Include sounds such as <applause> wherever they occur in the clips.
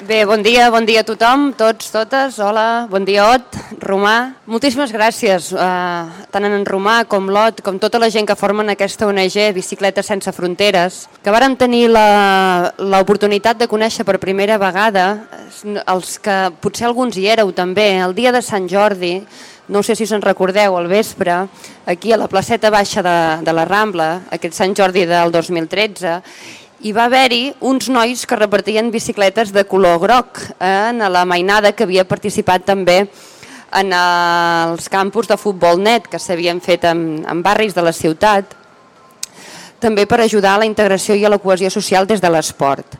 Bé, bon dia, bon dia a tothom, tots, totes. Hola, bon dia, Ot, Romà. Moltíssimes gràcies, eh, tant en Romà com l'Ot, com tota la gent que formen aquesta ONG Bicicletes Sense Fronteres, que vàrem tenir l'oportunitat de conèixer per primera vegada, els que potser alguns hi éreu també, el dia de Sant Jordi, no sé si us en recordeu, al vespre, aquí a la placeta baixa de, de la Rambla, aquest Sant Jordi del 2013, hi va haver-hi uns nois que repartien bicicletes de color groc eh, en la mainada que havia participat també en els campus de futbol net que s'havien fet en, en barris de la ciutat, també per ajudar a la integració i a la cohesió social des de l'esport.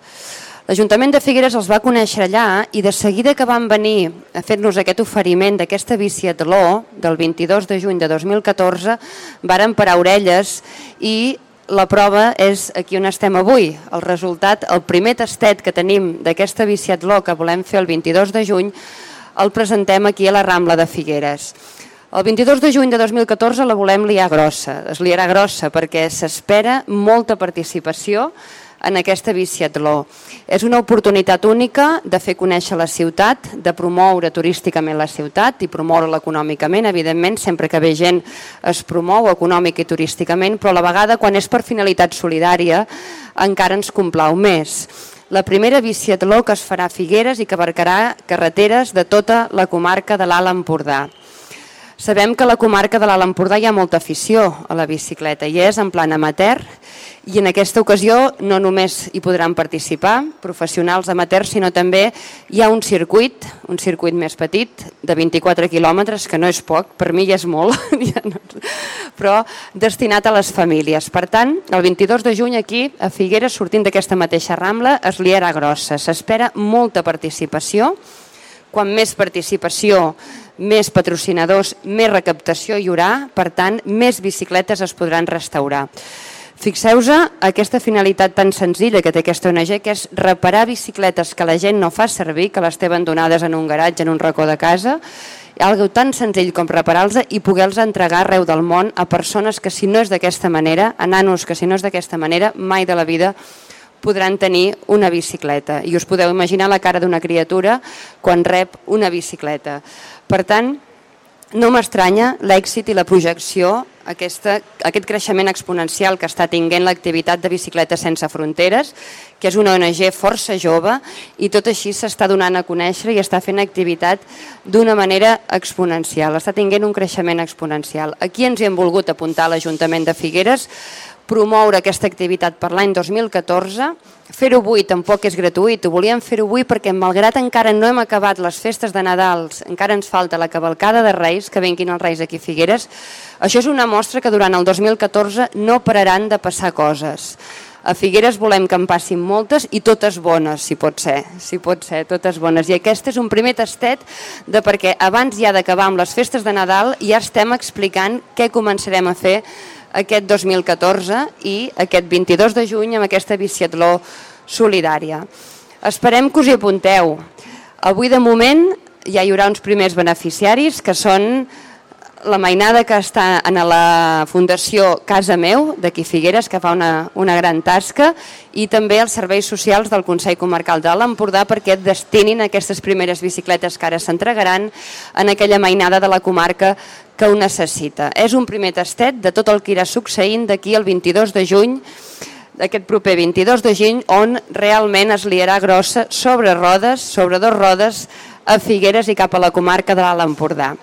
L'Ajuntament de Figueres els va conèixer allà i de seguida que van venir a fer-nos aquest oferiment d'aquesta biciatló del 22 de juny de 2014 varen parar orelles i la prova és aquí on estem avui. El resultat, el primer tastet que tenim d'aquesta biciatló que volem fer el 22 de juny, el presentem aquí a la Rambla de Figueres. El 22 de juny de 2014 la volem liar grossa, es liarà grossa perquè s'espera molta participació, en aquesta biciatló. És una oportunitat única de fer conèixer la ciutat, de promoure turísticament la ciutat i promoure-la econòmicament, evidentment, sempre que ve gent es promou econòmic i turísticament, però a la vegada quan és per finalitat solidària encara ens complau més. La primera biciatló que es farà a Figueres i que abarcarà carreteres de tota la comarca de l'Alt Empordà. Sabem que a la comarca de l'Alt Empordà hi ha molta afició a la bicicleta i és en plan amateur i en aquesta ocasió no només hi podran participar professionals amateurs, sinó també hi ha un circuit, un circuit més petit, de 24 quilòmetres, que no és poc, per mi ja és molt, <laughs> però destinat a les famílies. Per tant, el 22 de juny aquí, a Figueres, sortint d'aquesta mateixa Rambla, es liarà grossa. S'espera molta participació, quan més participació, més patrocinadors, més recaptació hi haurà, per tant, més bicicletes es podran restaurar. Fixeu-vos aquesta finalitat tan senzilla que té aquesta ONG, que és reparar bicicletes que la gent no fa servir, que les té abandonades en un garatge, en un racó de casa, algo tan senzill com reparar-los i poder-los entregar arreu del món a persones que si no és d'aquesta manera, a nanos que si no és d'aquesta manera, mai de la vida podran tenir una bicicleta. I us podeu imaginar la cara d'una criatura quan rep una bicicleta. Per tant, no m'estranya l'èxit i la projecció aquesta, aquest creixement exponencial que està tinguent l'activitat de Bicicletes Sense Fronteres, que és una ONG força jove i tot així s'està donant a conèixer i està fent activitat d'una manera exponencial, està tinguent un creixement exponencial. Aquí ens hi hem volgut apuntar l'Ajuntament de Figueres promoure aquesta activitat per l'any 2014. Fer-ho avui tampoc és gratuït, ho volíem fer-ho avui perquè malgrat encara no hem acabat les festes de Nadals, encara ens falta la cavalcada de Reis, que venguin els Reis aquí a Figueres, això és una mostra que durant el 2014 no pararan de passar coses. A Figueres volem que en passin moltes i totes bones, si pot ser, si pot ser, totes bones. I aquest és un primer tastet de perquè abans ja d'acabar amb les festes de Nadal ja estem explicant què començarem a fer aquest 2014 i aquest 22 de juny amb aquesta biciatló solidària. Esperem que us hi apunteu. Avui de moment ja hi haurà uns primers beneficiaris que són la mainada que està en la Fundació Casa Meu, d'aquí Figueres, que fa una, una gran tasca, i també els serveis socials del Consell Comarcal de l'Empordà perquè destinin aquestes primeres bicicletes que ara s'entregaran en aquella mainada de la comarca que ho necessita. És un primer tastet de tot el que irà succeint d'aquí el 22 de juny, d'aquest proper 22 de juny, on realment es liarà grossa sobre rodes, sobre dos rodes, a Figueres i cap a la comarca de l'Alt Empordà.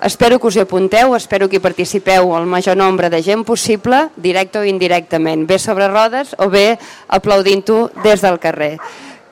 Espero que us hi apunteu, espero que hi participeu el major nombre de gent possible, directe o indirectament, bé sobre rodes o bé aplaudint-ho des del carrer.